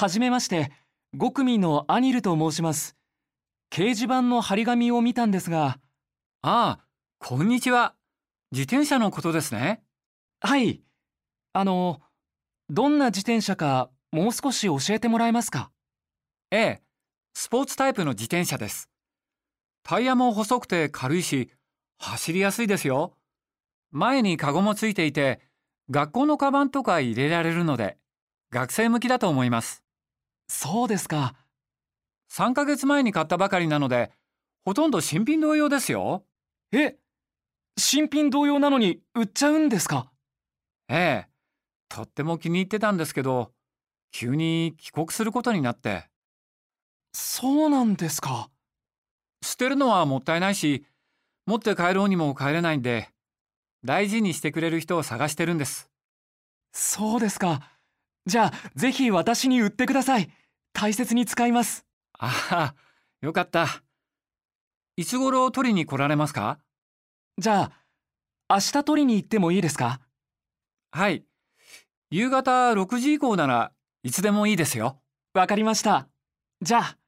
はじめまして、5組のアニルと申します。掲示板の張り紙を見たんですが。ああ、こんにちは。自転車のことですね。はい。あの、どんな自転車かもう少し教えてもらえますか？ええ、スポーツタイプの自転車です。タイヤも細くて軽いし、走りやすいですよ。前にカゴもついていて、学校のカバンとか入れられるので、学生向きだと思います。そうですか。3ヶ月前に買ったばかりなので、ほとんど新品同様ですよ。え、新品同様なのに売っちゃうんですかええ、とっても気に入ってたんですけど、急に帰国することになって。そうなんですか。捨てるのはもったいないし、持って帰ろうにも帰れないんで、大事にしてくれる人を探してるんです。そうですか。じゃあ、ぜひ私に売ってください。大切に使います。ああ、よかった。いつ頃取りに来られますか？じゃあ、明日取りに行ってもいいですか？はい。夕方6時以降ならいつでもいいですよ。わかりました。じゃあ。